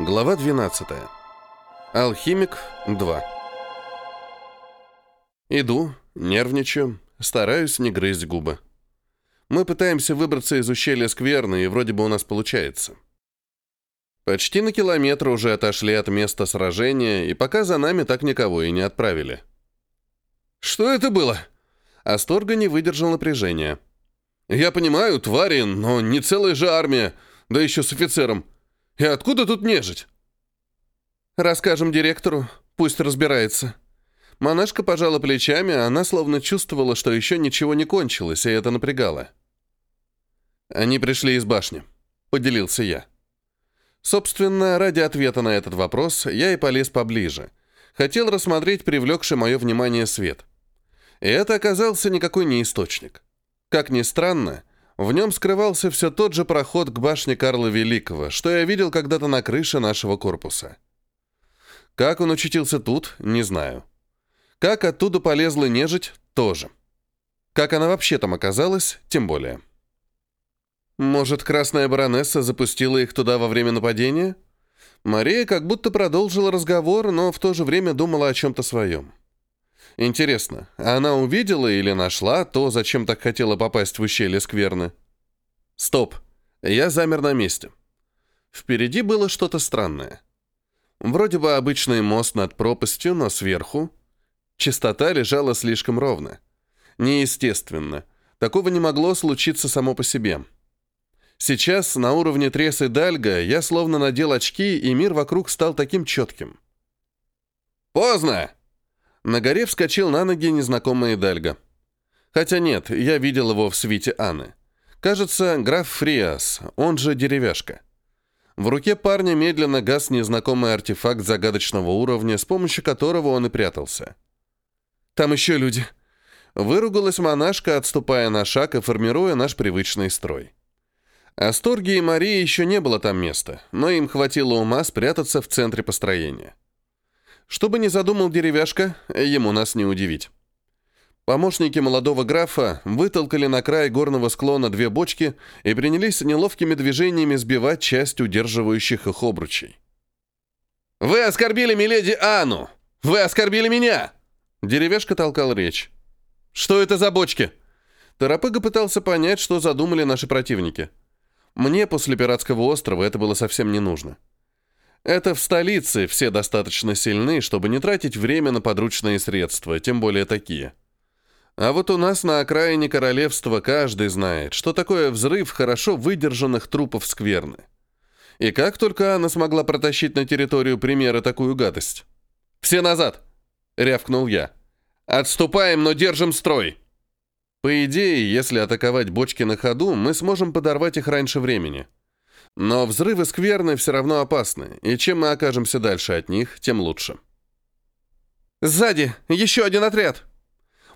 Глава 12. Алхимик 2. Иду, нервничаю, стараюсь не грызть губы. Мы пытаемся выбраться из ущелья скверны, и вроде бы у нас получается. Почти на километр уже отошли от места сражения, и пока за нами так никого и не отправили. «Что это было?» Асторга не выдержал напряжения. «Я понимаю, твари, но не целая же армия, да еще с офицером. И откуда тут нежить?» «Расскажем директору, пусть разбирается». Монашка пожала плечами, а она словно чувствовала, что еще ничего не кончилось, и это напрягало. «Они пришли из башни», — поделился я. Собственно, ради ответа на этот вопрос я и полез поближе. Хотел рассмотреть привлекший мое внимание свет. И это оказался никакой не источник. Как ни странно, в нем скрывался все тот же проход к башне Карла Великого, что я видел когда-то на крыше нашего корпуса. Как он очутился тут, не знаю. Как оттуда полезла нежить, тоже. Как она вообще там оказалась, тем более. Может, Красная Баронесса запустила их туда во время нападения? Мария как будто продолжила разговор, но в то же время думала о чем-то своем. Интересно, она увидела или нашла то, зачем так хотела попасть в ущелье Скверны? Стоп. Я замер на месте. Впереди было что-то странное. Вроде бы обычный мост над пропастью, но сверху. Частота лежала слишком ровно. Неестественно. Такого не могло случиться само по себе. Сейчас на уровне тресы Дальга я словно надел очки, и мир вокруг стал таким четким. «Поздно!» На горе вскочил на ноги незнакомый Дальга. Хотя нет, я видел его в свите Анны. Кажется, граф Фриас, он же деревяшка. В руке парня медленно гас незнакомый артефакт загадочного уровня, с помощью которого он и прятался. «Там еще люди!» Выругалась монашка, отступая на шаг и формируя наш привычный строй. Асторги и Марии еще не было там места, но им хватило ума спрятаться в центре построения. Что бы ни задумал деревяшка, ему нас не удивить. Помощники молодого графа вытолкали на край горного склона две бочки и принялись неловкими движениями сбивать часть удерживающих их обручей. «Вы оскорбили миледи Анну! Вы оскорбили меня!» Деревяшка толкал речь. «Что это за бочки?» Тарапыга пытался понять, что задумали наши противники. Мне после пиратского острова это было совсем не нужно. Это в столице все достаточно сильны, чтобы не тратить время на подручные средства, тем более такие. А вот у нас на окраине королевства каждый знает, что такое взрыв хорошо выдержанных трупов скверны. И как только она смогла протащить на территорию примера такую гадость? «Все назад!» — рявкнул я. «Отступаем, но держим строй!» По идее, если атаковать бочки на ходу, мы сможем подорвать их раньше времени. Но взрывы скверны все равно опасны, и чем мы окажемся дальше от них, тем лучше. «Сзади! Еще один отряд!»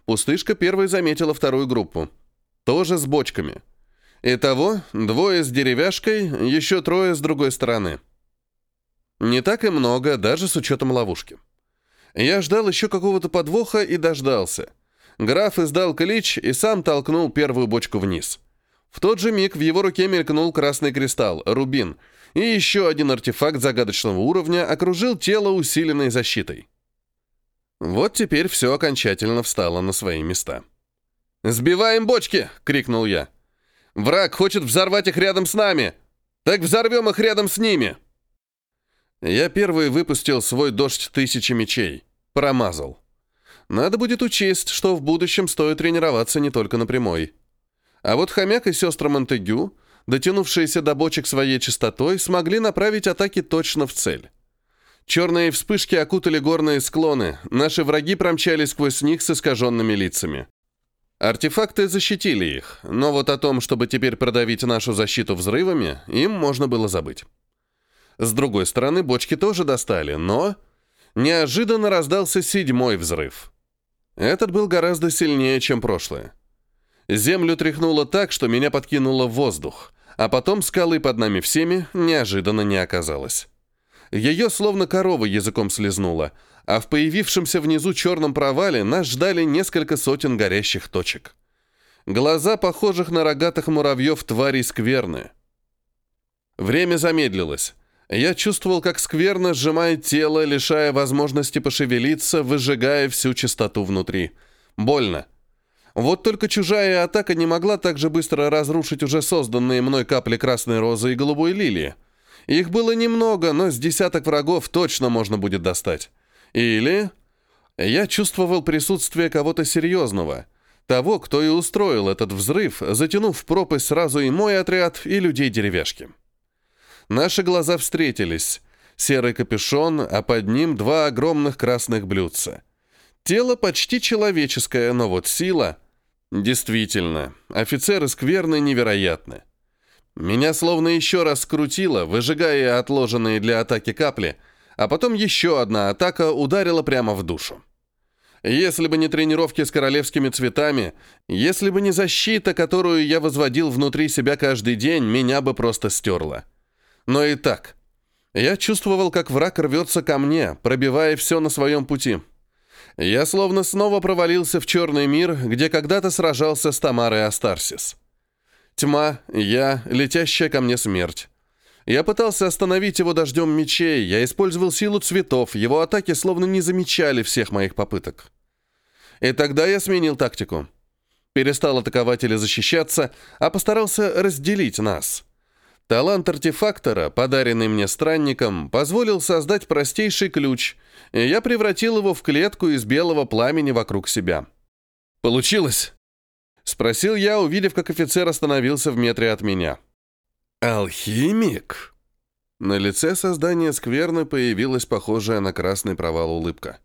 Пустышка первой заметила вторую группу. Тоже с бочками. Итого, двое с деревяшкой, еще трое с другой стороны. Не так и много, даже с учетом ловушки. Я ждал еще какого-то подвоха и дождался — Граф издал клич и сам толкнул первую бочку вниз. В тот же миг в его руке мелькнул красный кристалл, рубин, и еще один артефакт загадочного уровня окружил тело усиленной защитой. Вот теперь все окончательно встало на свои места. «Сбиваем бочки!» — крикнул я. «Враг хочет взорвать их рядом с нами! Так взорвем их рядом с ними!» Я первый выпустил свой дождь тысячи мечей. Промазал. Надо будет учесть, что в будущем стоит тренироваться не только на прямой. А вот хомяк и сестра Монтегю, дотянувшиеся до бочек своей частотой, смогли направить атаки точно в цель. Черные вспышки окутали горные склоны, наши враги промчались сквозь них с искаженными лицами. Артефакты защитили их, но вот о том, чтобы теперь продавить нашу защиту взрывами, им можно было забыть. С другой стороны, бочки тоже достали, но... Неожиданно раздался седьмой взрыв. Этот был гораздо сильнее, чем прошлое. Землю тряхнуло так, что меня подкинуло в воздух, а потом скалы под нами всеми неожиданно не оказалось. Ее словно корова языком слезнула, а в появившемся внизу черном провале нас ждали несколько сотен горящих точек. Глаза, похожих на рогатых муравьев, тварей скверны. Время замедлилось. Я чувствовал, как скверно сжимает тело, лишая возможности пошевелиться, выжигая всю чистоту внутри. Больно. Вот только чужая атака не могла так же быстро разрушить уже созданные мной капли красной розы и голубой лилии. Их было немного, но с десяток врагов точно можно будет достать. Или... Я чувствовал присутствие кого-то серьезного. Того, кто и устроил этот взрыв, затянув в пропасть сразу и мой отряд, и людей деревяшки. Наши глаза встретились. Серый капюшон, а под ним два огромных красных блюдца. Тело почти человеческое, но вот сила... Действительно, офицеры скверны невероятны. Меня словно еще раз скрутило, выжигая отложенные для атаки капли, а потом еще одна атака ударила прямо в душу. Если бы не тренировки с королевскими цветами, если бы не защита, которую я возводил внутри себя каждый день, меня бы просто стерло. Но и так. Я чувствовал, как враг рвется ко мне, пробивая все на своем пути. Я словно снова провалился в черный мир, где когда-то сражался с Тамарой Астарсис. Тьма, я, летящая ко мне смерть. Я пытался остановить его дождем мечей, я использовал силу цветов, его атаки словно не замечали всех моих попыток. И тогда я сменил тактику. Перестал атаковать или защищаться, а постарался разделить нас. Талант артефактора, подаренный мне странником, позволил создать простейший ключ, и я превратил его в клетку из белого пламени вокруг себя. «Получилось?» — спросил я, увидев, как офицер остановился в метре от меня. «Алхимик?» На лице создания скверны появилась похожая на красный провал улыбка.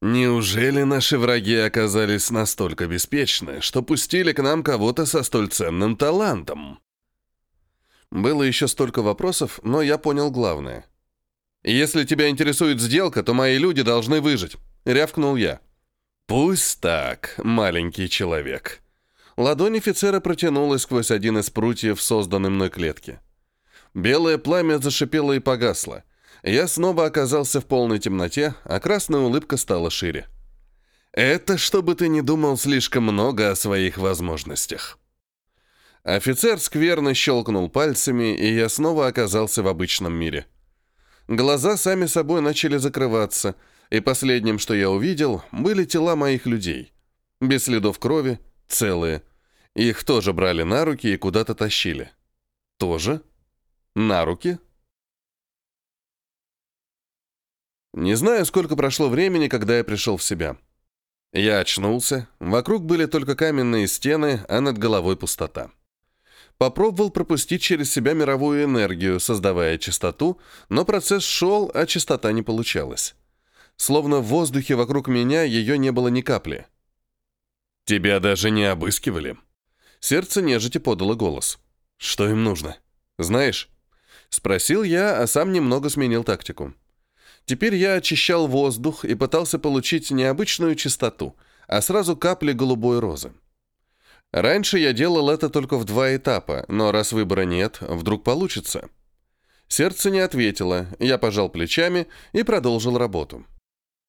«Неужели наши враги оказались настолько беспечны, что пустили к нам кого-то со столь ценным талантом?» Было еще столько вопросов, но я понял главное. «Если тебя интересует сделка, то мои люди должны выжить», — рявкнул я. «Пусть так, маленький человек», Ладонь офицера протянулась сквозь один из прутьев созданной мной клетки. Белое пламя зашипело и погасло. Я снова оказался в полной темноте, а красная улыбка стала шире. «Это чтобы ты не думал слишком много о своих возможностях». Офицер скверно щелкнул пальцами, и я снова оказался в обычном мире. Глаза сами собой начали закрываться, и последним, что я увидел, были тела моих людей. Без следов крови, целые. Их тоже брали на руки и куда-то тащили. Тоже? На руки? Не знаю, сколько прошло времени, когда я пришел в себя. Я очнулся, вокруг были только каменные стены, а над головой пустота. Попробовал пропустить через себя мировую энергию, создавая чистоту, но процесс шел, а чистота не получалась. Словно в воздухе вокруг меня ее не было ни капли. «Тебя даже не обыскивали?» Сердце нежити подало голос. «Что им нужно? Знаешь?» Спросил я, а сам немного сменил тактику. Теперь я очищал воздух и пытался получить не обычную чистоту, а сразу капли голубой розы. Раньше я делал это только в два этапа, но раз выбора нет, вдруг получится. Сердце не ответило, я пожал плечами и продолжил работу.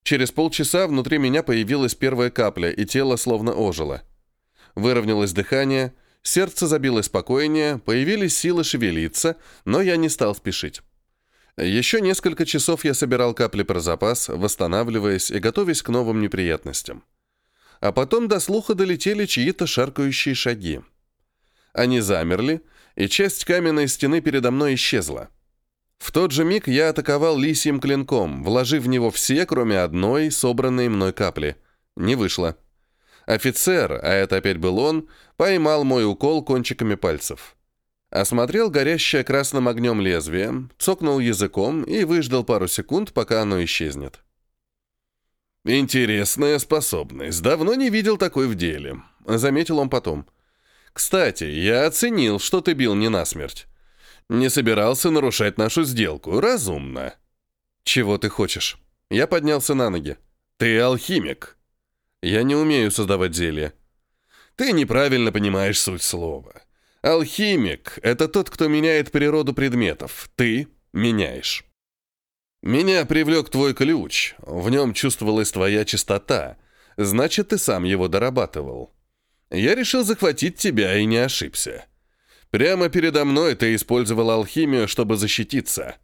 Через полчаса внутри меня появилась первая капля, и тело словно ожило. Выровнялось дыхание, сердце забилось спокойнее, появились силы шевелиться, но я не стал спешить. Еще несколько часов я собирал капли про запас, восстанавливаясь и готовясь к новым неприятностям. А потом до слуха долетели чьи-то шаркающие шаги. Они замерли, и часть каменной стены передо мной исчезла. В тот же миг я атаковал лисьим клинком, вложив в него все, кроме одной, собранной мной капли. Не вышло. Офицер, а это опять был он, поймал мой укол кончиками пальцев. Осмотрел горящее красным огнем лезвие, цокнул языком и выждал пару секунд, пока оно исчезнет. «Интересная способность. Давно не видел такой в деле», — заметил он потом. «Кстати, я оценил, что ты бил не насмерть. Не собирался нарушать нашу сделку. Разумно». «Чего ты хочешь?» Я поднялся на ноги. «Ты алхимик». «Я не умею создавать зелья». «Ты неправильно понимаешь суть слова. Алхимик — это тот, кто меняет природу предметов. Ты меняешь. Меня привлек твой ключ. В нем чувствовалась твоя чистота. Значит, ты сам его дорабатывал. Я решил захватить тебя и не ошибся. Прямо передо мной ты использовал алхимию, чтобы защититься.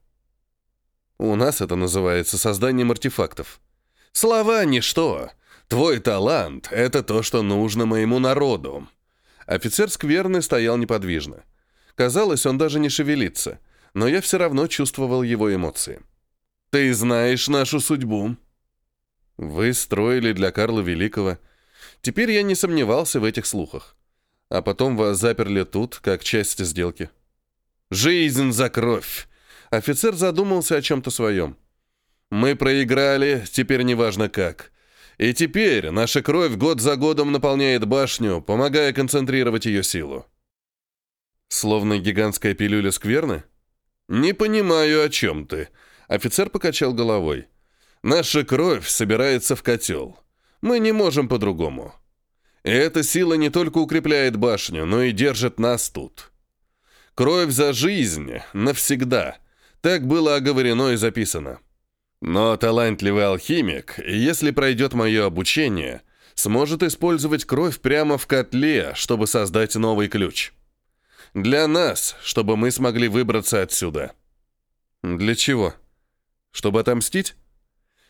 У нас это называется созданием артефактов. Слова — ничто. Твой талант — это то, что нужно моему народу. Офицер скверный стоял неподвижно. Казалось, он даже не шевелится, но я все равно чувствовал его эмоции. «Ты знаешь нашу судьбу». Вы строили для Карла Великого. Теперь я не сомневался в этих слухах. А потом вас заперли тут, как часть сделки. «Жизнь за кровь!» Офицер задумался о чем-то своем. «Мы проиграли, теперь неважно как. И теперь наша кровь год за годом наполняет башню, помогая концентрировать ее силу». Словно гигантская пилюля скверны? «Не понимаю, о чем ты». Офицер покачал головой. «Наша кровь собирается в котел. Мы не можем по-другому. И эта сила не только укрепляет башню, но и держит нас тут. Кровь за жизнь, навсегда. Так было оговорено и записано. Но талантливый алхимик, если пройдет мое обучение, сможет использовать кровь прямо в котле, чтобы создать новый ключ. Для нас, чтобы мы смогли выбраться отсюда. Для чего? Чтобы отомстить?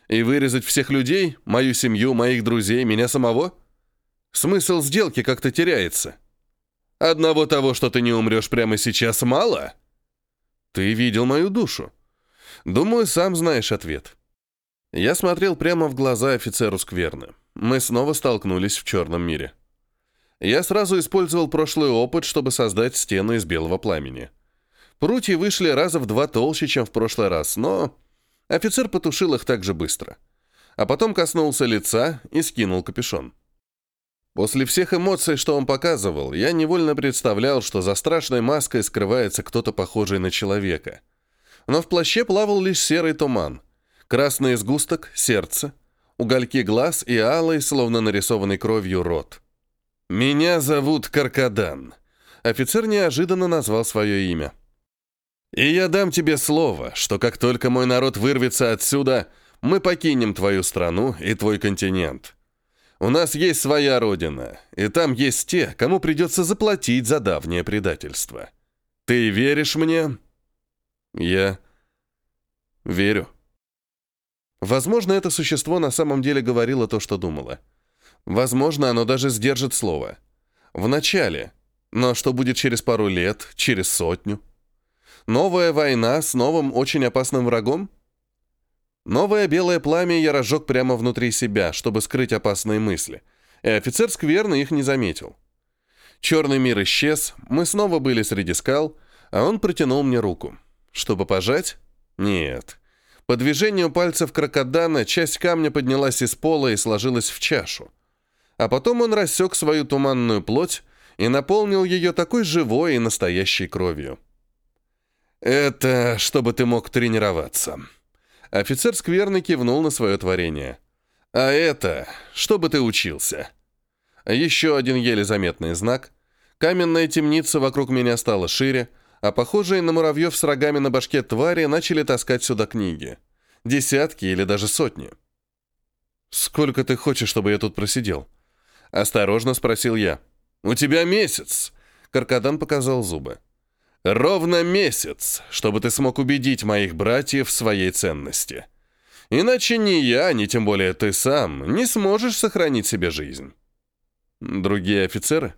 И вырезать всех людей, мою семью, моих друзей, меня самого? Смысл сделки как-то теряется. Одного того, что ты не умрешь прямо сейчас, мало? Ты видел мою душу. Думаю, сам знаешь ответ. Я смотрел прямо в глаза офицеру Скверны. Мы снова столкнулись в черном мире. Я сразу использовал прошлый опыт, чтобы создать стену из белого пламени. Прутья вышли раза в два толще, чем в прошлый раз, но офицер потушил их так же быстро. А потом коснулся лица и скинул капюшон. После всех эмоций, что он показывал, я невольно представлял, что за страшной маской скрывается кто-то похожий на человека. Но в плаще плавал лишь серый туман. Красный сгусток — сердце, угольки глаз и алый, словно нарисованный кровью, рот. «Меня зовут Каркадан». Офицер неожиданно назвал свое имя. «И я дам тебе слово, что как только мой народ вырвется отсюда, мы покинем твою страну и твой континент. У нас есть своя родина, и там есть те, кому придется заплатить за давнее предательство. Ты веришь мне?» «Я верю». Возможно, это существо на самом деле говорило то, что думало. Возможно, оно даже сдержит слово. В начале. Но что будет через пару лет, через сотню? Новая война с новым очень опасным врагом? Новое белое пламя я разжег прямо внутри себя, чтобы скрыть опасные мысли. И офицер скверно их не заметил. Черный мир исчез, мы снова были среди скал, а он протянул мне руку. Чтобы пожать? Нет. По движению пальцев крокодана часть камня поднялась из пола и сложилась в чашу а потом он рассек свою туманную плоть и наполнил ее такой живой и настоящей кровью. «Это чтобы ты мог тренироваться». Офицер скверный кивнул на свое творение. «А это, чтобы ты учился». Еще один еле заметный знак. Каменная темница вокруг меня стала шире, а похожие на муравьев с рогами на башке твари начали таскать сюда книги. Десятки или даже сотни. «Сколько ты хочешь, чтобы я тут просидел?» Осторожно спросил я. «У тебя месяц!» Каркадан показал зубы. «Ровно месяц, чтобы ты смог убедить моих братьев в своей ценности. Иначе ни я, ни тем более ты сам не сможешь сохранить себе жизнь». «Другие офицеры?»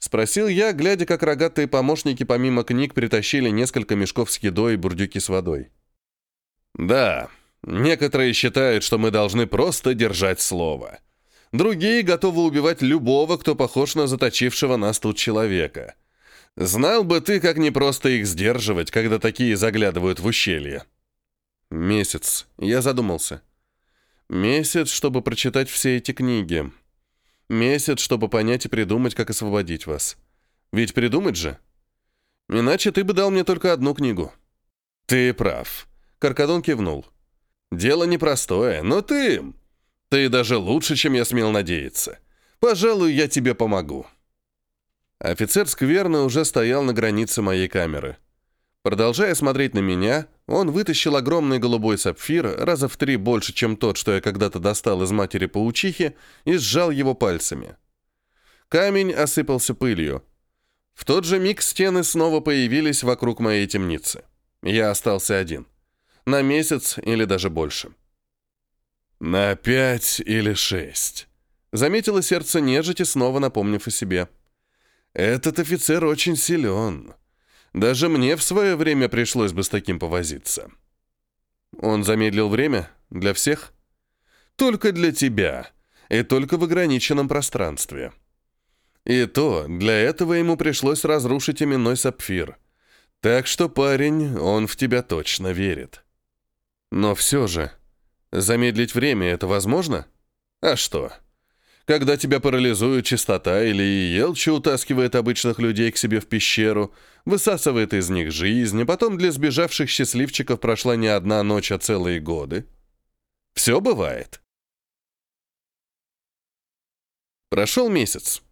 Спросил я, глядя, как рогатые помощники помимо книг притащили несколько мешков с едой и бурдюки с водой. «Да, некоторые считают, что мы должны просто держать слово. Другие готовы убивать любого, кто похож на заточившего нас тут человека. Знал бы ты, как непросто их сдерживать, когда такие заглядывают в ущелье. Месяц. Я задумался. Месяц, чтобы прочитать все эти книги. Месяц, чтобы понять и придумать, как освободить вас. Ведь придумать же? Иначе ты бы дал мне только одну книгу. Ты прав. Каркадон кивнул. Дело непростое, но ты... Ты даже лучше, чем я смел надеяться. Пожалуй, я тебе помогу». Офицер скверно уже стоял на границе моей камеры. Продолжая смотреть на меня, он вытащил огромный голубой сапфир, раза в три больше, чем тот, что я когда-то достал из матери паучихи, и сжал его пальцами. Камень осыпался пылью. В тот же миг стены снова появились вокруг моей темницы. Я остался один. На месяц или даже больше. «На пять или шесть», — заметило сердце нежити, снова напомнив о себе. «Этот офицер очень силен. Даже мне в свое время пришлось бы с таким повозиться». Он замедлил время? Для всех? Только для тебя. И только в ограниченном пространстве. И то, для этого ему пришлось разрушить именной сапфир. Так что, парень, он в тебя точно верит. Но все же, замедлить время — это возможно? А что? Когда тебя парализует чистота или Елча утаскивает обычных людей к себе в пещеру, высасывает из них жизнь, и потом для сбежавших счастливчиков прошла не одна ночь, а целые годы. Все бывает. Прошел месяц.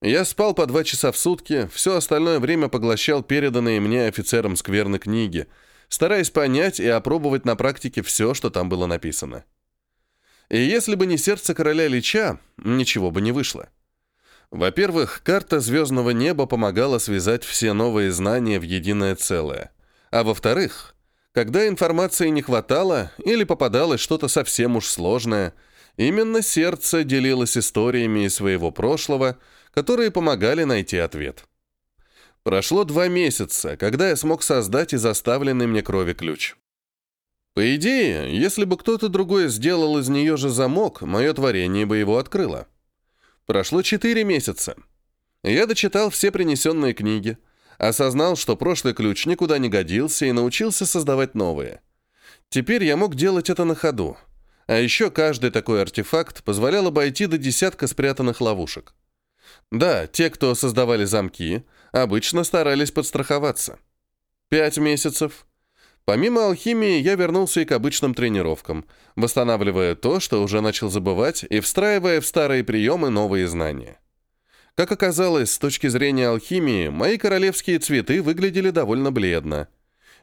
Я спал по два часа в сутки, все остальное время поглощал переданные мне офицером скверны книги, стараясь понять и опробовать на практике все, что там было написано. И если бы не сердце короля Лича, ничего бы не вышло. Во-первых, карта звездного неба помогала связать все новые знания в единое целое. А во-вторых, когда информации не хватало или попадалось что-то совсем уж сложное, именно сердце делилось историями из своего прошлого – которые помогали найти ответ. Прошло два месяца, когда я смог создать из оставленной мне крови ключ. По идее, если бы кто-то другой сделал из нее же замок, мое творение бы его открыло. Прошло четыре месяца. Я дочитал все принесенные книги, осознал, что прошлый ключ никуда не годился и научился создавать новые. Теперь я мог делать это на ходу. А еще каждый такой артефакт позволял обойти до десятка спрятанных ловушек. Да, те, кто создавали замки, обычно старались подстраховаться. Пять месяцев. Помимо алхимии, я вернулся и к обычным тренировкам, восстанавливая то, что уже начал забывать, и встраивая в старые приемы новые знания. Как оказалось, с точки зрения алхимии, мои королевские цветы выглядели довольно бледно.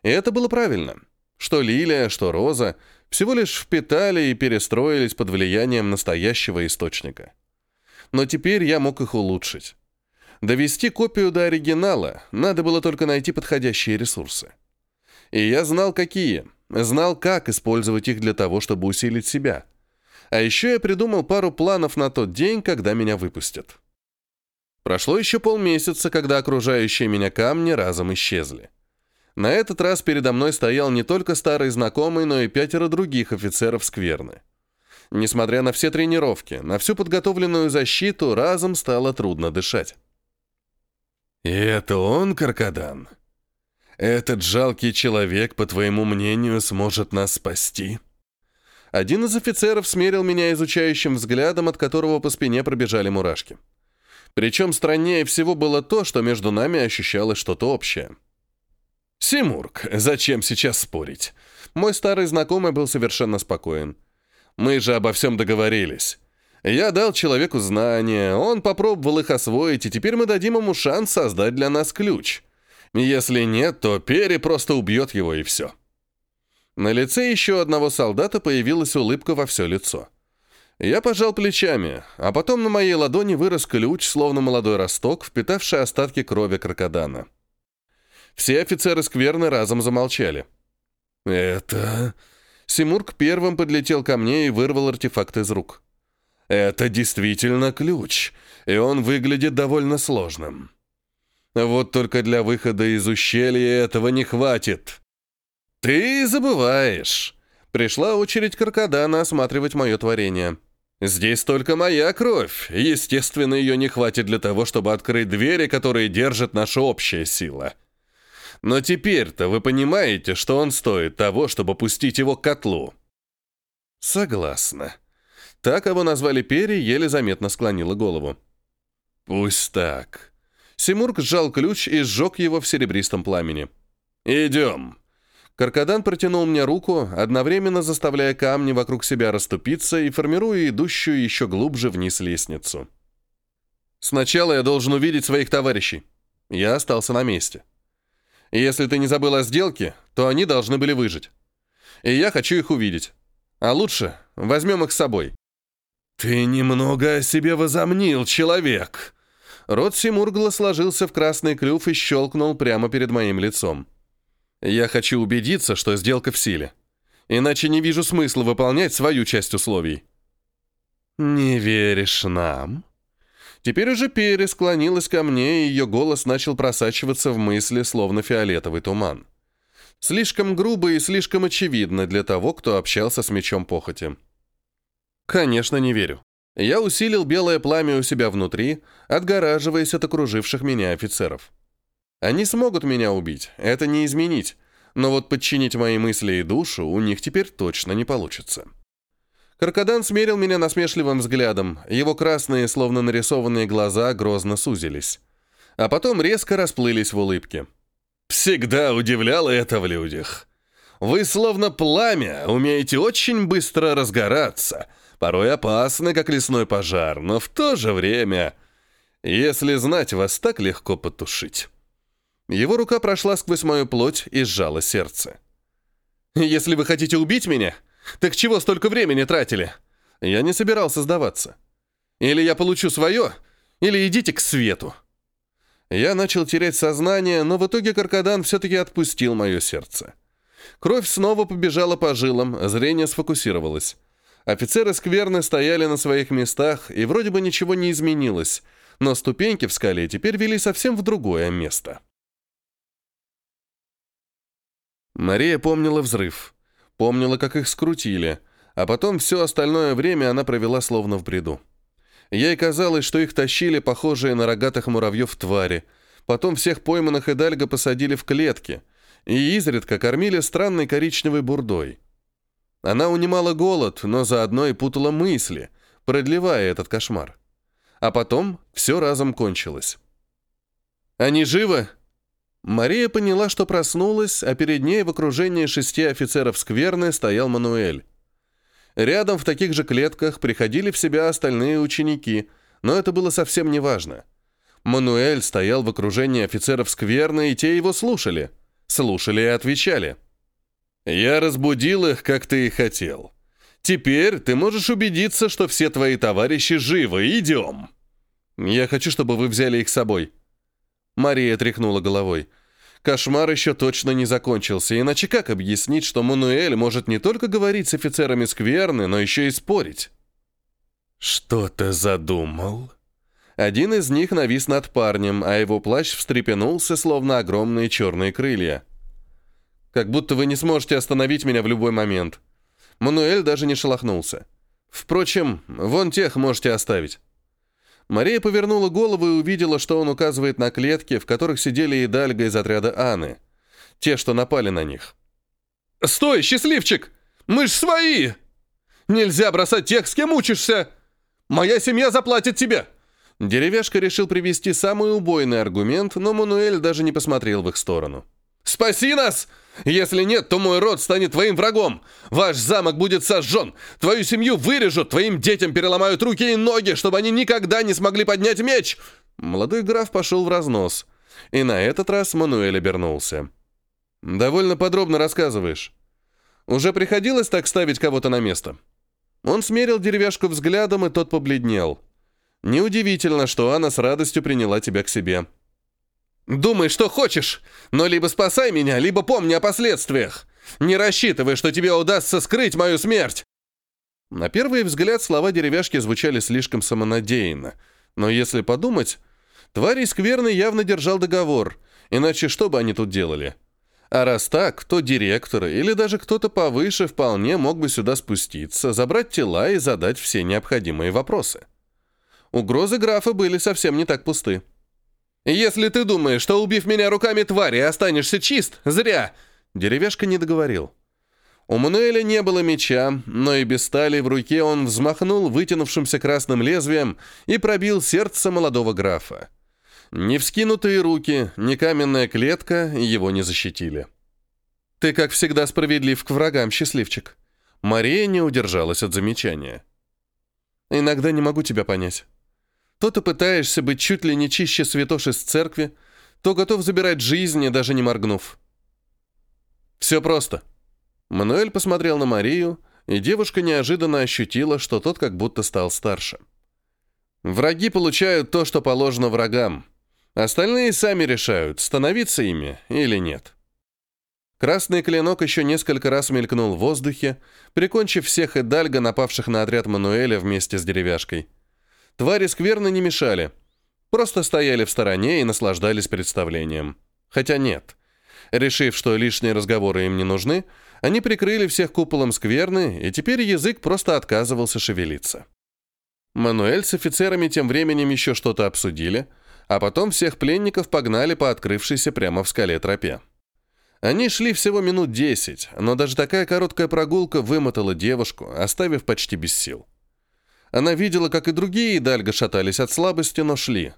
И это было правильно. Что лилия, что роза всего лишь впитали и перестроились под влиянием настоящего источника но теперь я мог их улучшить. Довести копию до оригинала надо было только найти подходящие ресурсы. И я знал, какие, знал, как использовать их для того, чтобы усилить себя. А еще я придумал пару планов на тот день, когда меня выпустят. Прошло еще полмесяца, когда окружающие меня камни разом исчезли. На этот раз передо мной стоял не только старый знакомый, но и пятеро других офицеров скверны. Несмотря на все тренировки, на всю подготовленную защиту, разом стало трудно дышать. «И это он, Каркадан? Этот жалкий человек, по твоему мнению, сможет нас спасти?» Один из офицеров смерил меня изучающим взглядом, от которого по спине пробежали мурашки. Причем страннее всего было то, что между нами ощущалось что-то общее. «Симург, зачем сейчас спорить?» Мой старый знакомый был совершенно спокоен. Мы же обо всем договорились. Я дал человеку знания, он попробовал их освоить, и теперь мы дадим ему шанс создать для нас ключ. Если нет, то Перри просто убьет его, и все. На лице еще одного солдата появилась улыбка во все лицо. Я пожал плечами, а потом на моей ладони вырос ключ, словно молодой росток, впитавший остатки крови крокодана. Все офицеры скверны разом замолчали. «Это...» Симург первым подлетел ко мне и вырвал артефакт из рук. «Это действительно ключ, и он выглядит довольно сложным. Вот только для выхода из ущелья этого не хватит». «Ты забываешь!» Пришла очередь Каркадана осматривать мое творение. «Здесь только моя кровь. Естественно, ее не хватит для того, чтобы открыть двери, которые держит наша общая сила». Но теперь-то вы понимаете, что он стоит того, чтобы пустить его к котлу?» «Согласна». Так его назвали Пери, еле заметно склонила голову. «Пусть так». Симург сжал ключ и сжег его в серебристом пламени. «Идем». Каркадан протянул мне руку, одновременно заставляя камни вокруг себя расступиться и формируя идущую еще глубже вниз лестницу. «Сначала я должен увидеть своих товарищей». Я остался на месте. Если ты не забыл о сделке, то они должны были выжить. И я хочу их увидеть. А лучше возьмем их с собой». «Ты немного о себе возомнил, человек!» Рот Симургла сложился в красный клюв и щелкнул прямо перед моим лицом. «Я хочу убедиться, что сделка в силе. Иначе не вижу смысла выполнять свою часть условий». «Не веришь нам?» Теперь уже Перри склонилась ко мне, и ее голос начал просачиваться в мысли, словно фиолетовый туман. Слишком грубо и слишком очевидно для того, кто общался с мечом похоти. Конечно, не верю. Я усилил белое пламя у себя внутри, отгораживаясь от окруживших меня офицеров. Они смогут меня убить, это не изменить, но вот подчинить мои мысли и душу у них теперь точно не получится. Каркадан смерил меня насмешливым взглядом, его красные, словно нарисованные глаза, грозно сузились. А потом резко расплылись в улыбке. «Всегда удивляло это в людях. Вы словно пламя, умеете очень быстро разгораться, порой опасны, как лесной пожар, но в то же время, если знать, вас так легко потушить». Его рука прошла сквозь мою плоть и сжала сердце. «Если вы хотите убить меня, так чего столько времени тратили? Я не собирался сдаваться. Или я получу свое, или идите к свету. Я начал терять сознание, но в итоге Каркадан все-таки отпустил мое сердце. Кровь снова побежала по жилам, зрение сфокусировалось. Офицеры скверны стояли на своих местах, и вроде бы ничего не изменилось, но ступеньки в скале теперь вели совсем в другое место. Мария помнила взрыв. Помнила, как их скрутили, а потом все остальное время она провела словно в бреду. Ей казалось, что их тащили похожие на рогатых муравьев твари, потом всех пойманных Эдальго посадили в клетки и изредка кормили странной коричневой бурдой. Она унимала голод, но заодно и путала мысли, продлевая этот кошмар. А потом все разом кончилось. «Они живы?» Мария поняла, что проснулась, а перед ней в окружении шести офицеров скверны стоял Мануэль. Рядом в таких же клетках приходили в себя остальные ученики, но это было совсем не важно. Мануэль стоял в окружении офицеров скверны, и те его слушали. Слушали и отвечали. «Я разбудил их, как ты и хотел. Теперь ты можешь убедиться, что все твои товарищи живы. Идем!» «Я хочу, чтобы вы взяли их с собой», Мария тряхнула головой. Кошмар еще точно не закончился, иначе как объяснить, что Мануэль может не только говорить с офицерами скверны, но еще и спорить? «Что ты задумал?» Один из них навис над парнем, а его плащ встрепенулся, словно огромные черные крылья. «Как будто вы не сможете остановить меня в любой момент». Мануэль даже не шелохнулся. «Впрочем, вон тех можете оставить». Мария повернула голову и увидела, что он указывает на клетки, в которых сидели и Дальга из отряда Анны. Те, что напали на них. «Стой, счастливчик! Мы ж свои! Нельзя бросать тех, с кем учишься! Моя семья заплатит тебе!» Деревяшка решил привести самый убойный аргумент, но Мануэль даже не посмотрел в их сторону. «Спаси нас! Если нет, то мой род станет твоим врагом. Ваш замок будет сожжен. Твою семью вырежут, твоим детям переломают руки и ноги, чтобы они никогда не смогли поднять меч!» Молодой граф пошел в разнос. И на этот раз Мануэль обернулся. «Довольно подробно рассказываешь. Уже приходилось так ставить кого-то на место?» Он смерил деревяшку взглядом, и тот побледнел. «Неудивительно, что Анна с радостью приняла тебя к себе». Думай, что хочешь, но либо спасай меня, либо помни о последствиях. Не рассчитывай, что тебе удастся скрыть мою смерть. На первый взгляд слова деревяшки звучали слишком самонадеянно. Но если подумать, тварь скверный явно держал договор, иначе что бы они тут делали? А раз так, то директор или даже кто-то повыше вполне мог бы сюда спуститься, забрать тела и задать все необходимые вопросы. Угрозы графа были совсем не так пусты. «Если ты думаешь, что убив меня руками твари, останешься чист, зря!» Деревяшка не договорил. У Мануэля не было меча, но и без стали в руке он взмахнул вытянувшимся красным лезвием и пробил сердце молодого графа. Ни вскинутые руки, ни каменная клетка его не защитили. «Ты, как всегда, справедлив к врагам, счастливчик». Мария не удержалась от замечания. «Иногда не могу тебя понять. То ты пытаешься быть чуть ли не чище святош из церкви, то готов забирать жизни, даже не моргнув. Все просто. Мануэль посмотрел на Марию, и девушка неожиданно ощутила, что тот как будто стал старше. Враги получают то, что положено врагам. Остальные сами решают, становиться ими или нет. Красный клинок еще несколько раз мелькнул в воздухе, прикончив всех Эдальга, напавших на отряд Мануэля вместе с деревяшкой. Твари скверно не мешали, просто стояли в стороне и наслаждались представлением. Хотя нет. Решив, что лишние разговоры им не нужны, они прикрыли всех куполом скверны, и теперь язык просто отказывался шевелиться. Мануэль с офицерами тем временем еще что-то обсудили, а потом всех пленников погнали по открывшейся прямо в скале тропе. Они шли всего минут десять, но даже такая короткая прогулка вымотала девушку, оставив почти без сил. Она видела, как и другие Дальго шатались от слабости, но шли.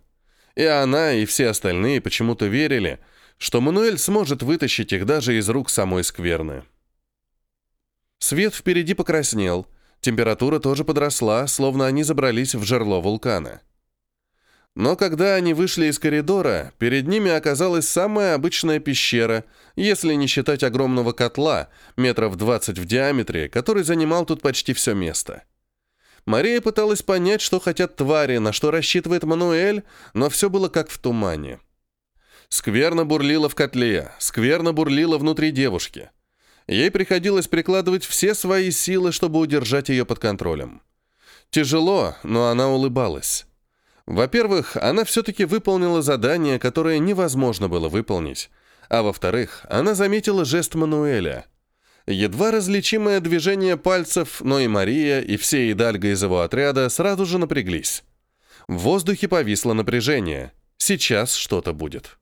И она, и все остальные почему-то верили, что Мануэль сможет вытащить их даже из рук самой скверны. Свет впереди покраснел, температура тоже подросла, словно они забрались в жерло вулкана. Но когда они вышли из коридора, перед ними оказалась самая обычная пещера, если не считать огромного котла, метров 20 в диаметре, который занимал тут почти все место. Мария пыталась понять, что хотят твари, на что рассчитывает Мануэль, но все было как в тумане. Скверно бурлила в котле, скверно бурлила внутри девушки. Ей приходилось прикладывать все свои силы, чтобы удержать ее под контролем. Тяжело, но она улыбалась. Во-первых, она все-таки выполнила задание, которое невозможно было выполнить. А во-вторых, она заметила жест Мануэля. Едва различимое движение пальцев, но и Мария, и все Идальго из его отряда сразу же напряглись. В воздухе повисло напряжение. Сейчас что-то будет.